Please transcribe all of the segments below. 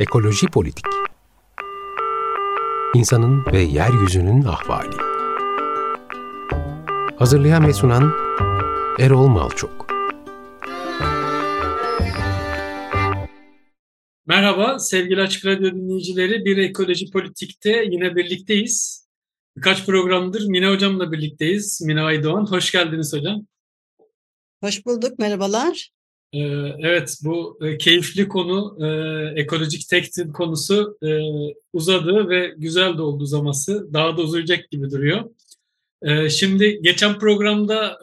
Ekoloji Politik İnsanın ve Yeryüzünün Ahvali Hazırlayan ve sunan Erol Malçok Merhaba sevgili Açık Radyo dinleyicileri. Bir Ekoloji Politik'te yine birlikteyiz. Birkaç programdır Mine Hocam'la birlikteyiz. Mine Aydoğan. Hoş geldiniz hocam. Hoş bulduk, merhabalar. Ee, evet, bu e, keyifli konu, e, ekolojik tekstil konusu e, uzadı ve güzel de oldu uzaması. Daha da uzayacak gibi duruyor. Şimdi geçen programda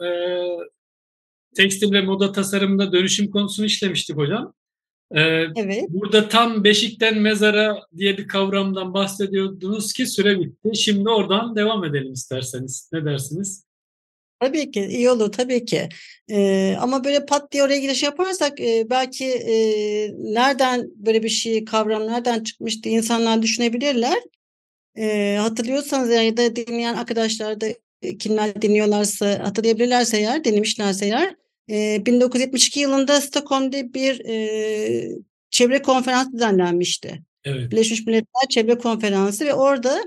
tekstil ve moda tasarımında dönüşüm konusunu işlemiştik hocam. Evet. Burada tam beşikten mezara diye bir kavramdan bahsediyordunuz ki süre bitti. Şimdi oradan devam edelim isterseniz. Ne dersiniz? Tabii ki iyi olur tabii ki. Ee, ama böyle pat diye oraya giriş yaparsak e, belki e, nereden böyle bir şey kavram nereden çıkmıştı insanlar düşünebilirler. E, hatırlıyorsanız ya da dinleyen arkadaşlar da kimler dinliyorlarsa hatırlayabilirlerse eğer dinlemişlerse eğer e, 1972 yılında Stockholm'da bir e, çevre konferansı düzenlenmişti. Evet. Birleşmiş Milletler Çevre Konferansı ve orada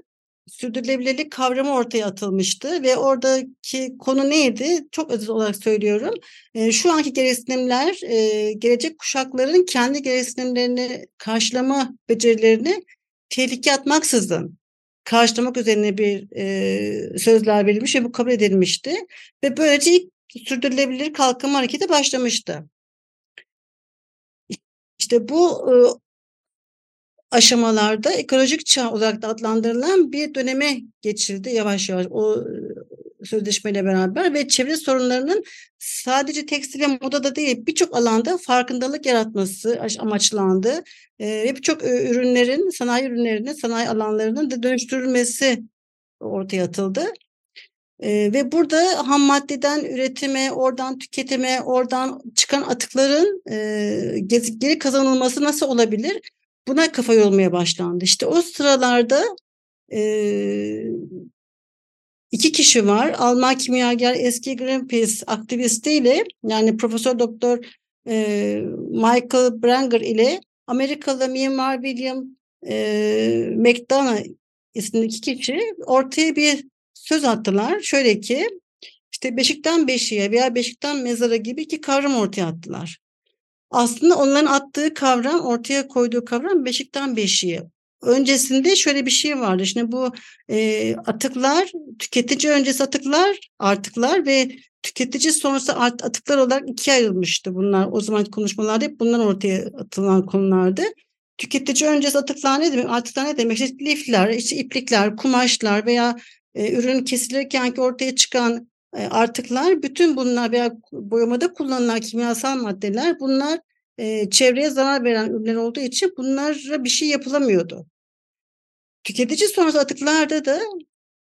sürdürülebilirlik kavramı ortaya atılmıştı ve oradaki konu neydi? Çok özel olarak söylüyorum. E, şu anki gereksinimler e, gelecek kuşakların kendi gereksinimlerini karşılama becerilerini tehlike atmaksızın karşılamak üzerine bir e, sözler verilmiş ve bu kabul edilmişti. Ve böylece ilk sürdürülebilir kalkınma hareketi başlamıştı. İşte bu aşamalarda ekolojik çağ olarak da adlandırılan bir döneme geçildi yavaş yavaş o sözleşmeyle beraber ve çevre sorunlarının sadece tekstil ve modada değil birçok alanda farkındalık yaratması amaçlandı ve birçok ürünlerin sanayi ürünlerinin sanayi alanlarının da dönüştürülmesi ortaya atıldı. Ee, ve burada ham maddeden üretime, oradan tüketime, oradan çıkan atıkların e, geri kazanılması nasıl olabilir? Buna kafa yormaya başlandı. İşte o sıralarda e, iki kişi var. Alman kimyager eski Greenpeace aktivistiyle yani Profesör Doktor e, Michael Branger ile Amerikalı mimar William e, McDonough isimli iki kişi ortaya bir söz attılar. Şöyle ki işte beşikten beşiğe veya beşikten mezara gibi iki kavram ortaya attılar. Aslında onların attığı kavram, ortaya koyduğu kavram beşikten beşiğe. Öncesinde şöyle bir şey vardı. Şimdi bu e, atıklar, tüketici öncesi atıklar, artıklar ve tüketici sonrası art, atıklar olarak ikiye ayrılmıştı bunlar. O zaman konuşmalarda hep bunlar ortaya atılan konulardı. Tüketici öncesi atıklar ne demek? Atıklar ne demek? İşte lifler, işte iplikler, kumaşlar veya e, ürün kesilirken ki ortaya çıkan artıklar bütün bunlar veya boyamada kullanılan kimyasal maddeler bunlar e, çevreye zarar veren ürünler olduğu için bunlara bir şey yapılamıyordu. Tüketici sonrası atıklarda da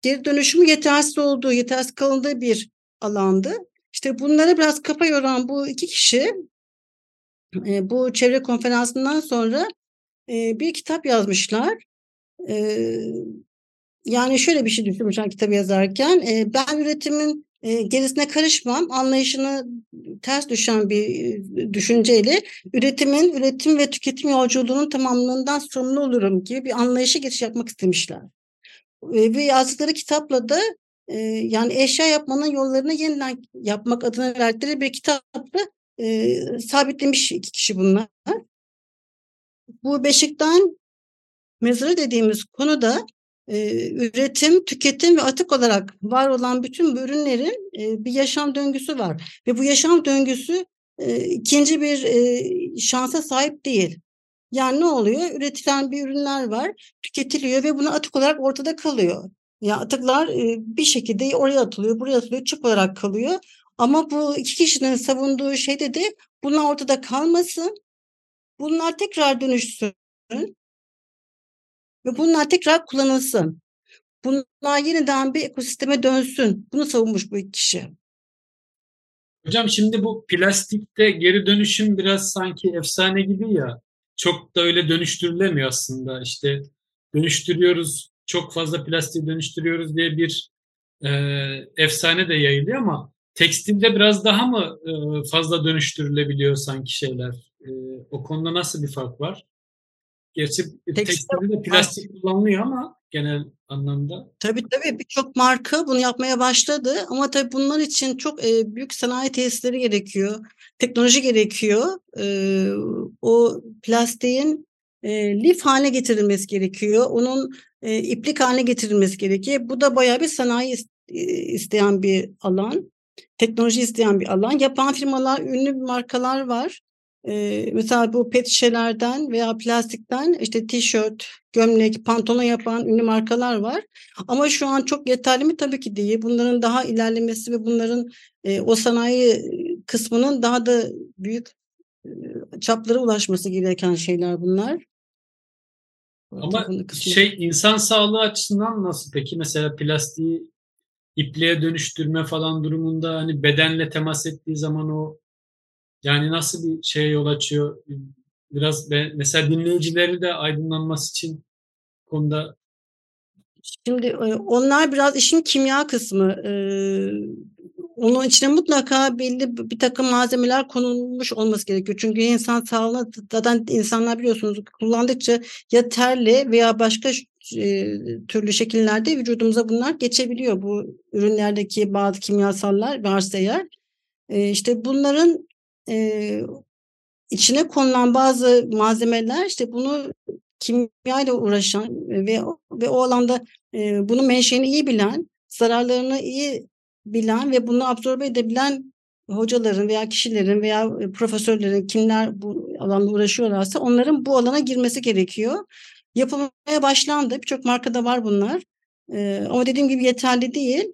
geri dönüşümü yetersiz olduğu, yetersiz kalındığı bir alandı. İşte bunlara biraz kafa yoran bu iki kişi e, bu çevre konferansından sonra e, bir kitap yazmışlar. E, yani şöyle bir şey düşünmüşler kitabı yazarken. E, ben üretimin e, gerisine karışmam anlayışını ters düşen bir e, düşünceyle üretimin, üretim ve tüketim yolculuğunun tamamlığından sorumlu olurum gibi bir anlayışa geçiş yapmak istemişler. E, ve yazdıkları kitapla da e, yani eşya yapmanın yollarını yeniden yapmak adına verdikleri bir kitapla e, sabitlemiş iki kişi bunlar. Bu Beşik'ten mezarı dediğimiz konuda üretim, tüketim ve atık olarak var olan bütün bu ürünlerin bir yaşam döngüsü var. Ve bu yaşam döngüsü ikinci bir şansa sahip değil. Yani ne oluyor? Üretilen bir ürünler var, tüketiliyor ve bunu atık olarak ortada kalıyor. Ya atıklar bir şekilde oraya atılıyor, buraya atılıyor, çöp olarak kalıyor. Ama bu iki kişinin savunduğu şey de bunlar ortada kalmasın, bunlar tekrar dönüşsün ve bunlar tekrar kullanılsın. Bunlar yeniden bir ekosisteme dönsün. Bunu savunmuş bu iki kişi. Hocam şimdi bu plastikte geri dönüşüm biraz sanki efsane gibi ya. Çok da öyle dönüştürülemiyor aslında. İşte dönüştürüyoruz, çok fazla plastiği dönüştürüyoruz diye bir e, efsane de yayılıyor ama tekstilde biraz daha mı e, fazla dönüştürülebiliyor sanki şeyler? E, o konuda nasıl bir fark var? Gerçi tekstilde de plastik kullanılıyor ama genel anlamda. Tabii tabii birçok marka bunu yapmaya başladı ama tabii bunlar için çok e, büyük sanayi tesisleri gerekiyor. Teknoloji gerekiyor. E, o plastiğin e, lif haline getirilmesi gerekiyor. Onun e, iplik haline getirilmesi gerekiyor. Bu da bayağı bir sanayi e, isteyen bir alan. Teknoloji isteyen bir alan. Yapan firmalar, ünlü markalar var. Ee, mesela bu pet şişelerden veya plastikten işte tişört, gömlek, pantolon yapan ünlü markalar var. Ama şu an çok yeterli mi? Tabii ki değil. Bunların daha ilerlemesi ve bunların e, o sanayi kısmının daha da büyük e, çaplara ulaşması gereken şeyler bunlar. Ama şey insan sağlığı açısından nasıl peki? Mesela plastiği ipliğe dönüştürme falan durumunda hani bedenle temas ettiği zaman o yani nasıl bir şeye yol açıyor? Biraz ben, mesela dinleyicileri de aydınlanması için konuda Şimdi e, onlar biraz işin kimya kısmı. Ee, onun içine mutlaka belli bir takım malzemeler konulmuş olması gerekiyor. Çünkü insan sağlığına zaten insanlar biliyorsunuz kullandıkça ya terle veya başka e, türlü şekillerde vücudumuza bunlar geçebiliyor. Bu ürünlerdeki bazı kimyasallar varsa eğer. E, işte bunların e, içine konulan bazı malzemeler işte bunu kimyayla uğraşan ve ve o alanda e, bunun menşeini iyi bilen, zararlarını iyi bilen ve bunu absorbe edebilen hocaların veya kişilerin veya profesörlerin kimler bu alanda uğraşıyorlarsa onların bu alana girmesi gerekiyor. Yapılmaya başlandı. Birçok markada var bunlar. Ee, ama dediğim gibi yeterli değil.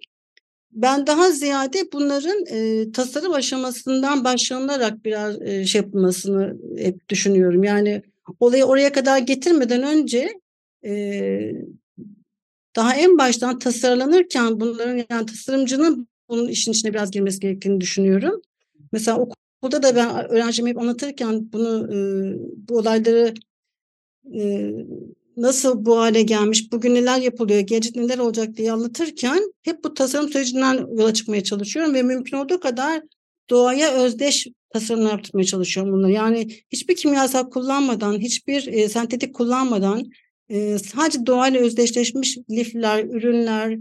Ben daha ziyade bunların e, tasarım aşamasından başlanılarak biraz e, şey yapılmasını hep düşünüyorum. Yani olayı oraya kadar getirmeden önce e, daha en baştan tasarlanırken bunların yani tasarımcının bunun işin içine biraz girmesi gerektiğini düşünüyorum. Mesela okulda da ben öğrencime hep anlatırken bunu e, bu olayları e, nasıl bu hale gelmiş, bugün neler yapılıyor, gelecek neler olacak diye anlatırken hep bu tasarım sürecinden yola çıkmaya çalışıyorum ve mümkün olduğu kadar doğaya özdeş tasarımlar yaptırmaya çalışıyorum bunları. Yani hiçbir kimyasal kullanmadan, hiçbir e, sentetik kullanmadan e, sadece doğayla özdeşleşmiş lifler, ürünler,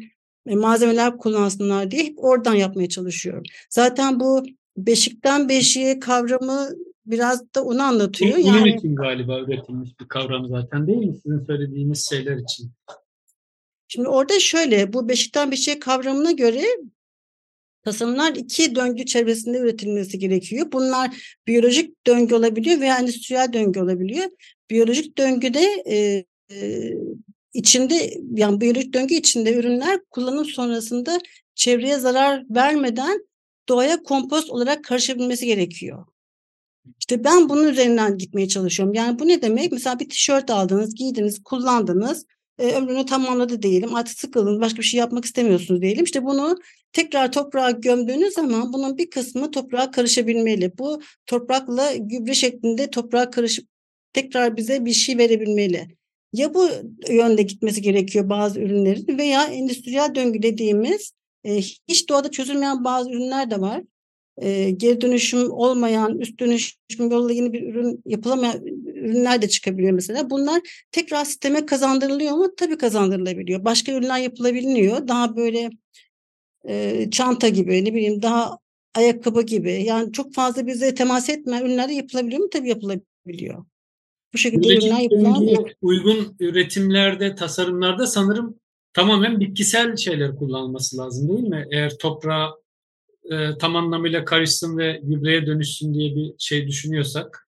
e, malzemeler kullansınlar diye hep oradan yapmaya çalışıyorum. Zaten bu beşikten beşiğe kavramı biraz da onu anlatıyor. Bunun yani, için galiba üretilmiş bir kavram zaten değil mi sizin söylediğiniz şeyler için? Şimdi orada şöyle bu beşikten beşiğe kavramına göre tasarımlar iki döngü çevresinde üretilmesi gerekiyor. Bunlar biyolojik döngü olabiliyor veya endüstriyel döngü olabiliyor. Biyolojik döngüde e, e, içinde yani biyolojik döngü içinde ürünler kullanım sonrasında çevreye zarar vermeden doğaya kompost olarak karışabilmesi gerekiyor. İşte ben bunun üzerinden gitmeye çalışıyorum. Yani bu ne demek? Mesela bir tişört aldınız, giydiniz, kullandınız. E, ömrünü tamamladı diyelim. Artık sıkıldınız, başka bir şey yapmak istemiyorsunuz diyelim. İşte bunu tekrar toprağa gömdüğünüz zaman bunun bir kısmı toprağa karışabilmeli. Bu toprakla gübre şeklinde toprağa karışıp tekrar bize bir şey verebilmeli. Ya bu yönde gitmesi gerekiyor bazı ürünlerin veya endüstriyel döngü dediğimiz e, hiç doğada çözülmeyen bazı ürünler de var. E, geri dönüşüm olmayan, üst dönüşüm yoluyla yeni bir ürün yapılamayan ürünler de çıkabiliyor mesela. Bunlar tekrar sisteme kazandırılıyor mu? Tabii kazandırılabiliyor. Başka ürünler yapılabiliyor. Daha böyle e, çanta gibi ne bileyim daha ayakkabı gibi. Yani çok fazla bize temas etmeyen ürünler yapılabiliyor mu? Tabii yapılabiliyor. Bu şekilde ürünler yapılan uygun üretimlerde, tasarımlarda sanırım tamamen bitkisel şeyler kullanılması lazım değil mi? Eğer toprağa e, tam anlamıyla karışsın ve gübreye dönüşsün diye bir şey düşünüyorsak.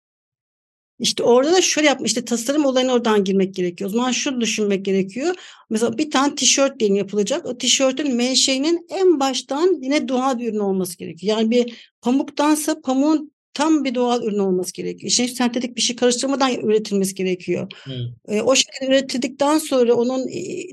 İşte orada da şöyle yapmış işte tasarım olayına oradan girmek gerekiyor. O zaman şunu düşünmek gerekiyor. Mesela bir tane tişört diyelim yapılacak. O tişörtün menşeinin en baştan yine doğal bir ürün olması gerekiyor. Yani bir pamuktansa pamuğun tam bir doğal ürün olması gerekiyor. İşte sentetik bir şey karıştırmadan üretilmesi gerekiyor. Evet. E, o şekilde üretildikten sonra onun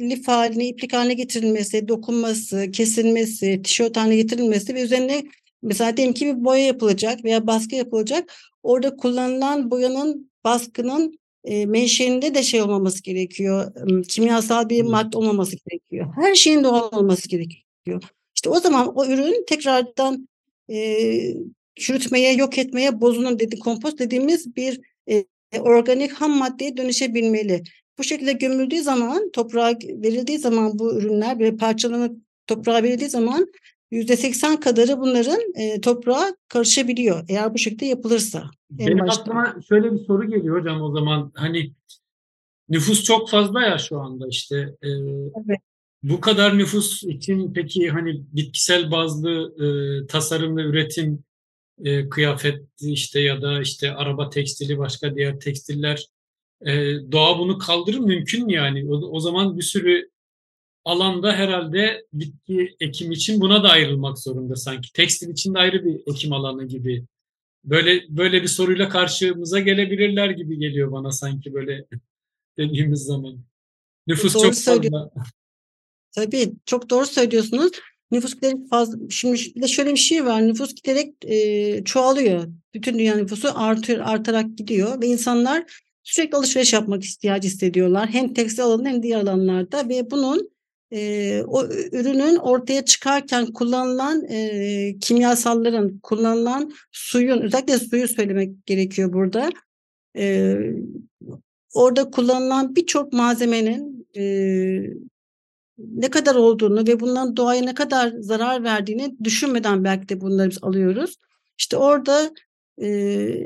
lif haline, iplik haline getirilmesi, dokunması, kesilmesi, tişört haline getirilmesi ve üzerine mesela diyelim ki bir boya yapılacak veya baskı yapılacak. Orada kullanılan boyanın, baskının e, menşeinde de şey olmaması gerekiyor. Kimyasal bir madde olmaması gerekiyor. Her şeyin doğal olması gerekiyor. İşte o zaman o ürün tekrardan e, çürütmeye, yok etmeye, bozunun dedi kompost dediğimiz bir e, organik ham maddeye dönüşebilmeli. Bu şekilde gömüldüğü zaman, toprağa verildiği zaman bu ürünler böyle parçalanıp toprağa verildiği zaman %80 kadarı bunların e, toprağa karışabiliyor. Eğer bu şekilde yapılırsa. Benim başta. aklıma şöyle bir soru geliyor hocam o zaman. Hani nüfus çok fazla ya şu anda işte. E, evet. Bu kadar nüfus için peki hani bitkisel bazlı e, tasarım ve üretim e, kıyafet işte ya da işte araba tekstili başka diğer tekstiller e, doğa bunu kaldırır mümkün mü yani? O, o zaman bir sürü alanda herhalde bitki ekim için buna da ayrılmak zorunda sanki. Tekstil için de ayrı bir ekim alanı gibi. Böyle böyle bir soruyla karşımıza gelebilirler gibi geliyor bana sanki böyle dediğimiz zaman. Nüfus doğru çok fazla. Tabii çok doğru söylüyorsunuz. Nüfus giderek fazla. Şimdi de şöyle bir şey var. Nüfus giderek e, çoğalıyor. Bütün dünya nüfusu artıyor, artarak gidiyor ve insanlar sürekli alışveriş yapmak ihtiyacı hissediyorlar. Hem tekstil alanında hem diğer alanlarda ve bunun e, o ürünün ortaya çıkarken kullanılan e, kimyasalların, kullanılan suyun, özellikle suyu söylemek gerekiyor burada. E, orada kullanılan birçok malzemenin e, ne kadar olduğunu ve bundan doğaya ne kadar zarar verdiğini düşünmeden belki de bunları biz alıyoruz. İşte orada e,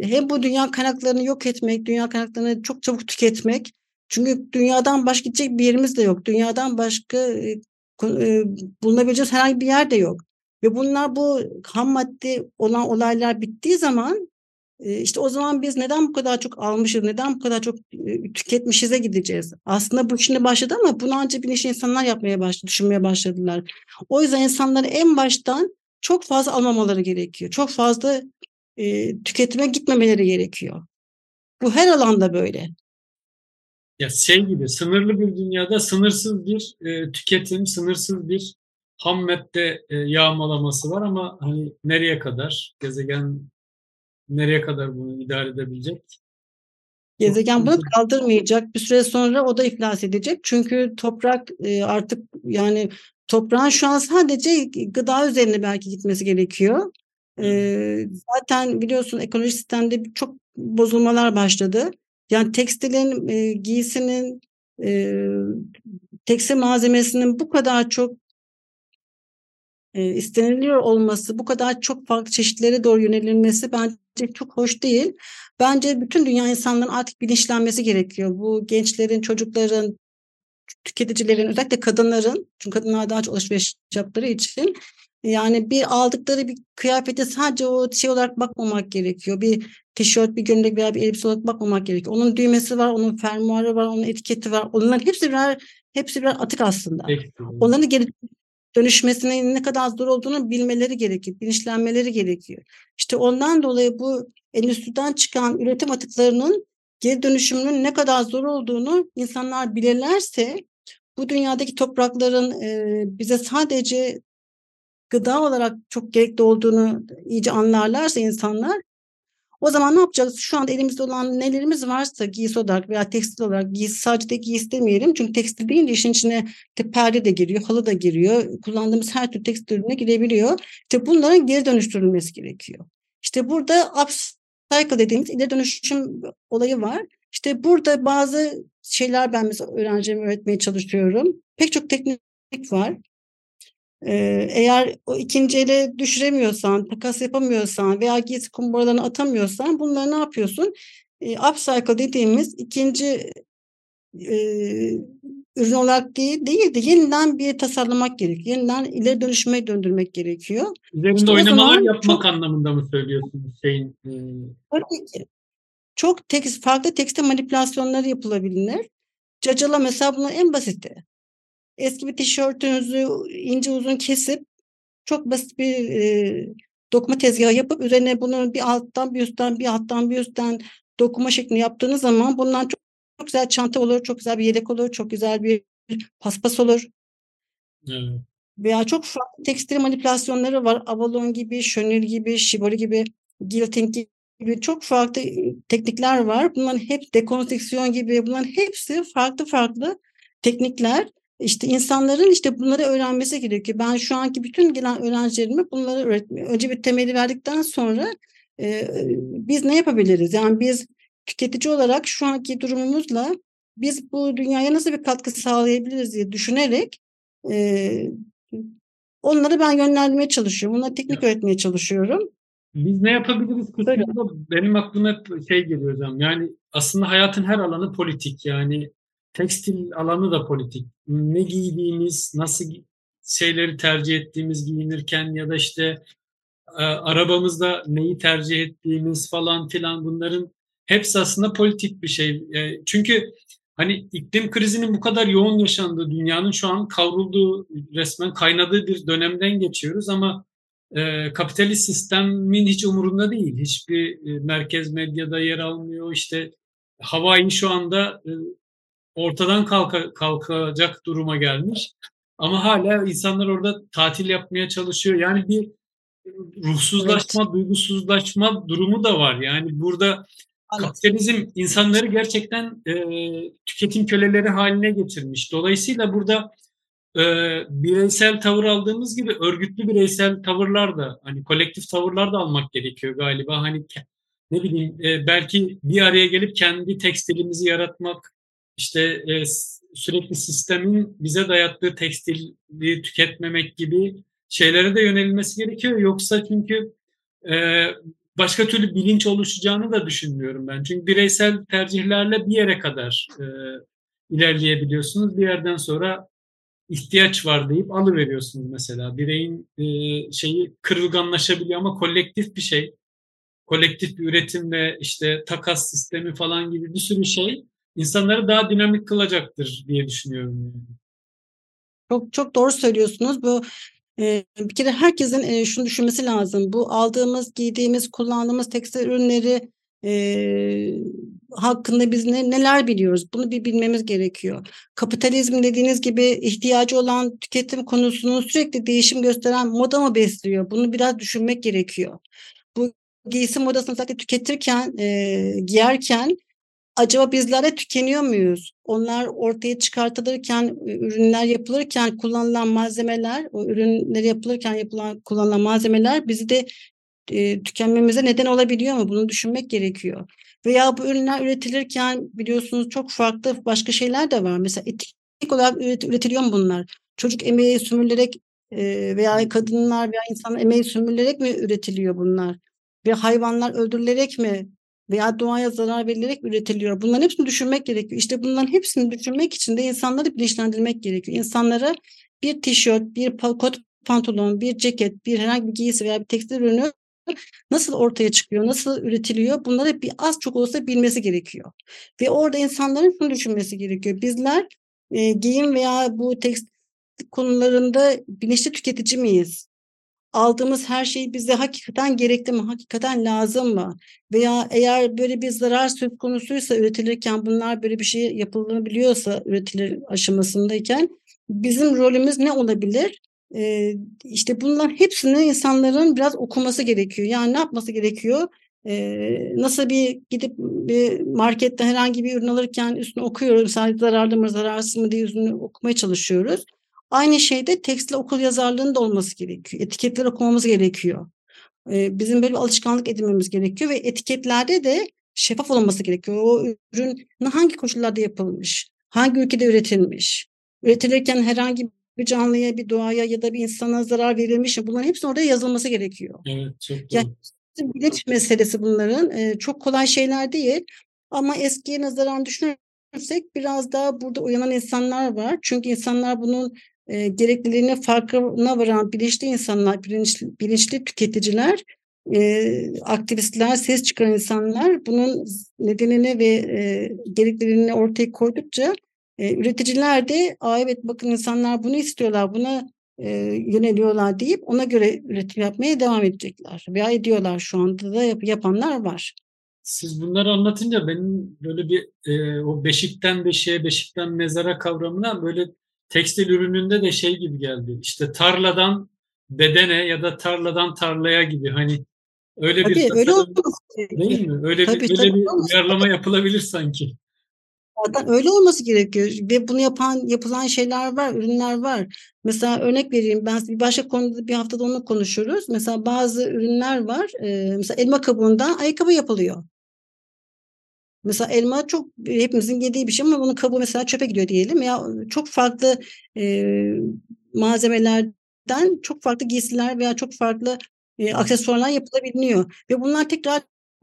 hem bu dünya kaynaklarını yok etmek, dünya kaynaklarını çok çabuk tüketmek. Çünkü dünyadan başka gidecek bir yerimiz de yok. Dünyadan başka e, e, bulunabileceğimiz herhangi bir yer de yok. Ve bunlar bu ham madde olan olaylar bittiği zaman işte o zaman biz neden bu kadar çok almışız, neden bu kadar çok tüketmişize gideceğiz. Aslında bu şimdi başladı ama bunu ancak bilinç insanlar yapmaya başladı, düşünmeye başladılar. O yüzden insanların en baştan çok fazla almamaları gerekiyor. Çok fazla e, tüketime gitmemeleri gerekiyor. Bu her alanda böyle. Ya şey gibi sınırlı bir dünyada sınırsız bir e, tüketim, sınırsız bir ham madde e, yağmalaması var ama hani nereye kadar gezegen nereye kadar bunu idare edebilecek? Gezegen bunu kaldırmayacak. Bir süre sonra o da iflas edecek. Çünkü toprak e, artık yani toprağın şu an sadece gıda üzerine belki gitmesi gerekiyor. E, zaten biliyorsun ekolojik sistemde çok bozulmalar başladı. Yani tekstilin, e, giysinin, tekstil malzemesinin bu kadar çok isteniliyor olması, bu kadar çok farklı çeşitlere doğru yönelilmesi bence çok hoş değil. Bence bütün dünya insanların artık bilinçlenmesi gerekiyor. Bu gençlerin, çocukların, tüketicilerin, özellikle kadınların, çünkü kadınlar daha çok alışveriş yaptıkları için yani bir aldıkları bir kıyafete sadece o şey olarak bakmamak gerekiyor. Bir tişört, bir gömlek veya bir elbise olarak bakmamak gerekiyor. Onun düğmesi var, onun fermuarı var, onun etiketi var. Onların hepsi birer hepsi birer atık aslında. Peki. Onların geri dönüşmesinin ne kadar zor olduğunu bilmeleri gerekiyor, bilinçlenmeleri gerekiyor. İşte ondan dolayı bu endüstriden çıkan üretim atıklarının geri dönüşümünün ne kadar zor olduğunu insanlar bilirlerse bu dünyadaki toprakların e, bize sadece gıda olarak çok gerekli olduğunu iyice anlarlarsa insanlar o zaman ne yapacağız? Şu anda elimizde olan nelerimiz varsa giysi olarak veya tekstil olarak giysi sadece de giysi demeyelim. Çünkü tekstil deyince işin içine işte perde de giriyor, halı da giriyor. Kullandığımız her tür tekstil ürüne girebiliyor. İşte bunların geri dönüştürülmesi gerekiyor. İşte burada upcycle dediğimiz ileri dönüşüm olayı var. İşte burada bazı şeyler ben mesela öğrencilerime öğretmeye çalışıyorum. Pek çok teknik var. Eğer o ikinci ele düşüremiyorsan, takas yapamıyorsan veya giysi kumbaralarını atamıyorsan bunları ne yapıyorsun? E, upcycle dediğimiz ikinci e, ürün olarak değil, değil de yeniden bir tasarlamak gerekiyor. Yeniden ileri dönüşüme döndürmek gerekiyor. Üzerinde işte oynamalar yapmak çok, anlamında mı söylüyorsunuz Hüseyin? E... Tabii ki. Çok tek, farklı tekstil manipülasyonları yapılabilir. Cacala mesela bunun en basiti eski bir tişörtünüzü ince uzun kesip çok basit bir e, dokuma tezgahı yapıp üzerine bunu bir alttan bir üstten bir alttan bir üstten dokuma şeklinde yaptığınız zaman bundan çok, çok güzel çanta olur, çok güzel bir yelek olur, çok güzel bir paspas olur. Evet. Veya çok farklı tekstil manipülasyonları var. Avalon gibi, Chanel gibi, Shibori gibi, Gilting gibi çok farklı teknikler var. Bunların hep dekonstrüksiyon gibi bunların hepsi farklı farklı teknikler. İşte insanların işte bunları öğrenmesi gerekiyor. Ben şu anki bütün gelen öğrencilerime bunları öğretmiyor. Önce bir temeli verdikten sonra e, biz ne yapabiliriz? Yani biz tüketici olarak şu anki durumumuzla biz bu dünyaya nasıl bir katkı sağlayabiliriz diye düşünerek e, onları ben yönlendirmeye çalışıyorum. Onlara teknik evet. öğretmeye çalışıyorum. Biz ne yapabiliriz kısmında benim aklıma hep şey geliyor hocam. Yani aslında hayatın her alanı politik. Yani tekstil alanı da politik. Ne giydiğimiz, nasıl şeyleri tercih ettiğimiz giyinirken ya da işte e, arabamızda neyi tercih ettiğimiz falan filan bunların hepsi aslında politik bir şey. E, çünkü hani iklim krizinin bu kadar yoğun yaşandığı dünyanın şu an kavrulduğu resmen kaynadığı bir dönemden geçiyoruz ama e, kapitalist sistemin hiç umurunda değil. Hiçbir e, merkez medyada yer almıyor. İşte Hawaii şu anda e, ortadan kalka, kalkacak duruma gelmiş. Ama hala insanlar orada tatil yapmaya çalışıyor. Yani bir ruhsuzlaşma, evet. duygusuzlaşma durumu da var. Yani burada kapitalizm insanları gerçekten e, tüketim köleleri haline getirmiş. Dolayısıyla burada e, bireysel tavır aldığımız gibi örgütlü bireysel tavırlar da hani kolektif tavırlar da almak gerekiyor galiba. Hani ne bileyim e, belki bir araya gelip kendi tekstilimizi yaratmak işte e, sürekli sistemin bize dayattığı tekstili tüketmemek gibi şeylere de yönelilmesi gerekiyor. Yoksa çünkü e, başka türlü bilinç oluşacağını da düşünmüyorum ben. Çünkü bireysel tercihlerle bir yere kadar e, ilerleyebiliyorsunuz. Bir yerden sonra ihtiyaç var deyip alıveriyorsunuz mesela. Bireyin e, şeyi kırılganlaşabiliyor ama kolektif bir şey. Kolektif bir üretim ve işte takas sistemi falan gibi bir sürü şey insanları daha dinamik kılacaktır diye düşünüyorum. Çok çok doğru söylüyorsunuz. Bu e, bir kere herkesin e, şunu düşünmesi lazım. Bu aldığımız, giydiğimiz, kullandığımız tekstil ürünleri e, hakkında biz ne, neler biliyoruz? Bunu bir bilmemiz gerekiyor. Kapitalizm dediğiniz gibi ihtiyacı olan tüketim konusunun sürekli değişim gösteren moda mı besliyor? Bunu biraz düşünmek gerekiyor. Bu giysi modasını zaten tüketirken, e, giyerken acaba bizler de tükeniyor muyuz? Onlar ortaya çıkartılırken, ürünler yapılırken kullanılan malzemeler, o ürünleri yapılırken yapılan kullanılan malzemeler bizi de e, tükenmemize neden olabiliyor mu? Bunu düşünmek gerekiyor. Veya bu ürünler üretilirken biliyorsunuz çok farklı başka şeyler de var. Mesela etik olarak üretiliyor mu bunlar? Çocuk emeği sömürülerek e, veya kadınlar veya insanlar emeği sömürülerek mi üretiliyor bunlar? Ve hayvanlar öldürülerek mi veya doğaya zarar verilerek üretiliyor. Bunların hepsini düşünmek gerekiyor. İşte bunların hepsini düşünmek için de insanları bilinçlendirmek gerekiyor. İnsanlara bir tişört, bir kot pantolon, bir ceket, bir herhangi bir giysi veya bir tekstil ürünü nasıl ortaya çıkıyor, nasıl üretiliyor bunları bir az çok olsa bilmesi gerekiyor. Ve orada insanların şunu düşünmesi gerekiyor. Bizler e, giyim veya bu tekstil konularında bilinçli tüketici miyiz? Aldığımız her şey bize hakikaten gerekli mi, hakikaten lazım mı? Veya eğer böyle bir zarar söz konusuysa üretilirken bunlar böyle bir şey yapılabiliyorsa üretilir aşamasındayken bizim rolümüz ne olabilir? Ee, işte bunlar hepsini insanların biraz okuması gerekiyor. Yani ne yapması gerekiyor? Ee, nasıl bir gidip bir markette herhangi bir ürün alırken üstünü okuyoruz. Sadece zararlı mı zararsız mı diye üstünü okumaya çalışıyoruz. Aynı şeyde tekstil okul yazarlığının da olması gerekiyor. Etiketler okumamız gerekiyor. Ee, bizim böyle bir alışkanlık edinmemiz gerekiyor ve etiketlerde de şeffaf olması gerekiyor. O ürün hangi koşullarda yapılmış, hangi ülkede üretilmiş, üretilirken herhangi bir canlıya, bir doğaya ya da bir insana zarar verilmiş mi? Bunların hepsinin orada yazılması gerekiyor. Evet, çok doğru. Yani bilinç meselesi bunların. Ee, çok kolay şeyler değil. Ama eskiye nazaran düşünürsek biraz daha burada uyanan insanlar var. Çünkü insanlar bunun e, gerekliliğini farkına varan bilinçli insanlar, bilinçli, bilinçli tüketiciler, e, aktivistler, ses çıkaran insanlar bunun nedenini ve e, gerekliliğini ortaya koydukça e, üreticiler de Aa, evet bakın insanlar bunu istiyorlar, buna e, yöneliyorlar deyip ona göre üretim yapmaya devam edecekler. Veya ediyorlar şu anda da yap, yapanlar var. Siz bunları anlatınca benim böyle bir e, o beşikten beşiğe, beşikten mezara kavramına böyle tekstil ürününde de şey gibi geldi. İşte tarladan bedene ya da tarladan tarlaya gibi hani öyle tabii, bir öyle değil mi? Öyle tabii, bir tabii, öyle bir uyarlama yapılabilir sanki. Zaten öyle olması gerekiyor ve bunu yapan yapılan şeyler var, ürünler var. Mesela örnek vereyim ben bir başka konuda bir haftada onu konuşuyoruz. Mesela bazı ürünler var. E, mesela elma kabuğundan ayakkabı yapılıyor. Mesela elma çok hepimizin yediği bir şey ama bunun kabuğu mesela çöpe gidiyor diyelim. Ya çok farklı e, malzemelerden çok farklı giysiler veya çok farklı e, aksesuarlar yapılabiliyor. Ve bunlar tekrar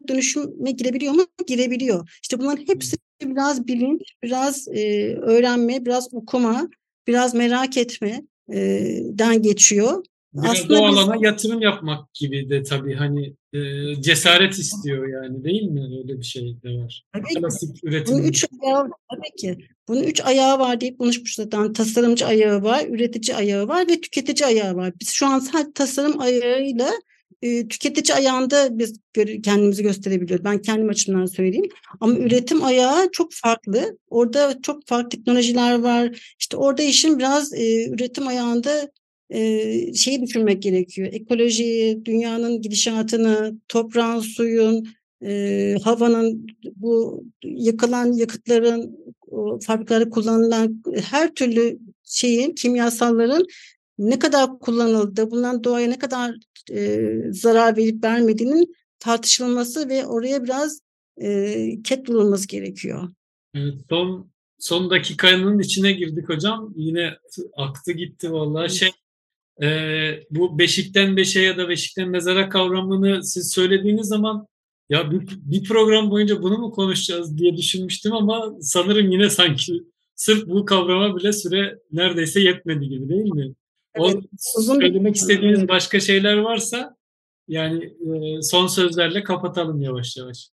dönüşüme girebiliyor mu? Girebiliyor. İşte bunların hepsi biraz bilinç, biraz e, öğrenme, biraz okuma, biraz merak etme e, den geçiyor. Biraz Aslında o alana biz... yatırım yapmak gibi de tabii hani e, cesaret istiyor yani değil mi? Öyle bir şey de var. Tabii Klasik üretim. Bunun üç ayağı, tabii ki. Bunun üç ayağı var deyip konuşmuş zaten. Tasarımcı ayağı var, üretici ayağı var ve tüketici ayağı var. Biz şu an sadece tasarım ayağıyla e, tüketici ayağında biz kendimizi gösterebiliyoruz. Ben kendim açımdan söyleyeyim. Ama üretim ayağı çok farklı. Orada çok farklı teknolojiler var. İşte orada işin biraz e, üretim ayağında şeyi düşünmek gerekiyor. Ekolojiyi, dünyanın gidişatını, toprağın, suyun, e, havanın, bu yıkılan yakıtların, fabrikalarda kullanılan her türlü şeyin, kimyasalların ne kadar kullanıldı, bundan doğaya ne kadar e, zarar verip vermediğinin tartışılması ve oraya biraz e, ket bulunması gerekiyor. Evet, son son dakikanın içine girdik hocam. Yine aktı gitti vallahi. Şey e, bu beşikten beşe ya da beşikten mezara kavramını siz söylediğiniz zaman ya bir, bir program boyunca bunu mu konuşacağız diye düşünmüştüm ama sanırım yine sanki sırf bu kavrama bile süre neredeyse yetmedi gibi değil mi? Evet, o söylemek istediğiniz başka şeyler varsa yani e, son sözlerle kapatalım yavaş yavaş.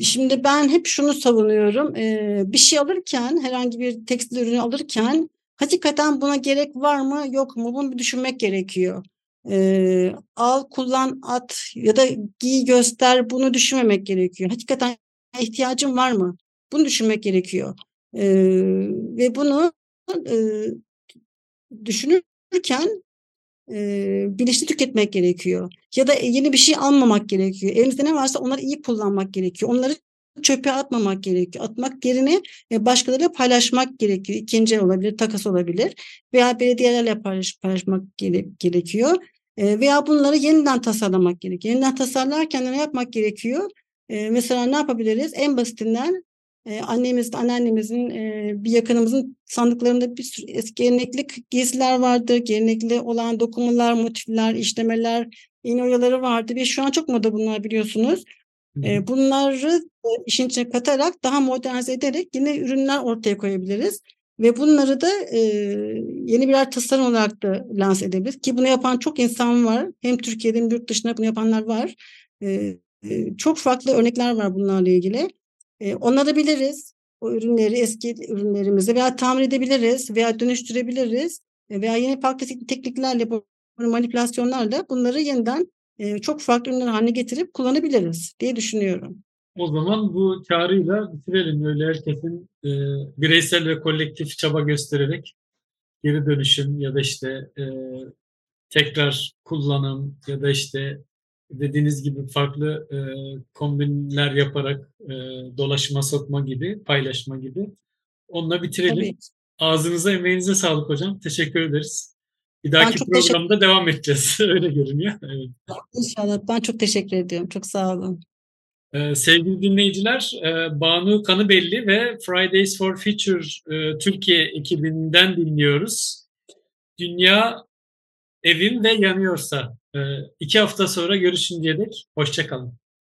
Şimdi ben hep şunu savunuyorum. Ee, bir şey alırken, herhangi bir tekstil ürünü alırken hakikaten buna gerek var mı yok mu bunu bir düşünmek gerekiyor. Ee, al, kullan, at ya da giy, göster bunu düşünmemek gerekiyor. Hakikaten ihtiyacın var mı? Bunu düşünmek gerekiyor. Ee, ve bunu e, düşünür tüketirken e, bilinçli tüketmek gerekiyor. Ya da yeni bir şey almamak gerekiyor. Elimizde ne varsa onları iyi kullanmak gerekiyor. Onları çöpe atmamak gerekiyor. Atmak yerine e, başkalarıyla paylaşmak gerekiyor. İkinci olabilir, takas olabilir veya belediyelerle paylaş, paylaşmak gere, gerekiyor. E, veya bunları yeniden tasarlamak gerekiyor. Yeniden tasarlarken ne yapmak gerekiyor? E, mesela ne yapabiliriz? En basitinden e, annemizin, anneannemizin, e, bir yakınımızın sandıklarında bir sürü eski gelenekli giysiler vardı. Gelenekli olan dokumalar, motifler, işlemeler, iğne oyaları vardı ve şu an çok moda bunlar biliyorsunuz. E, bunları işin içine katarak daha modernize ederek yine ürünler ortaya koyabiliriz. Ve bunları da e, yeni birer tasarım olarak da lanse edebiliriz. Ki bunu yapan çok insan var. Hem Türkiye'de hem yurt dışında bunu yapanlar var. E, e, çok farklı örnekler var bunlarla ilgili. E, onarabiliriz o ürünleri, eski ürünlerimizi veya tamir edebiliriz veya dönüştürebiliriz veya yeni farklı tekniklerle, manipülasyonlarla bunları yeniden e, çok farklı ürünler haline getirip kullanabiliriz diye düşünüyorum. O zaman bu çağrıyla bitirelim. Öyle herkesin e, bireysel ve kolektif çaba göstererek geri dönüşüm ya da işte e, tekrar kullanım ya da işte dediğiniz gibi farklı e, kombinler yaparak e, dolaşıma sokma gibi, paylaşma gibi. Onunla bitirelim. Tabii. Ağzınıza, emeğinize sağlık hocam. Teşekkür ederiz. Bir dahaki programda teşekkür... devam edeceğiz. Öyle görünüyor. Evet. İnşallah. Ben çok teşekkür ediyorum. Çok sağ olun. Ee, sevgili dinleyiciler, e, Banu Kanıbelli ve Fridays for Future e, Türkiye ekibinden dinliyoruz. Dünya evim ve yanıyorsa. E, iki hafta sonra görüşünceye dek hoşçakalın.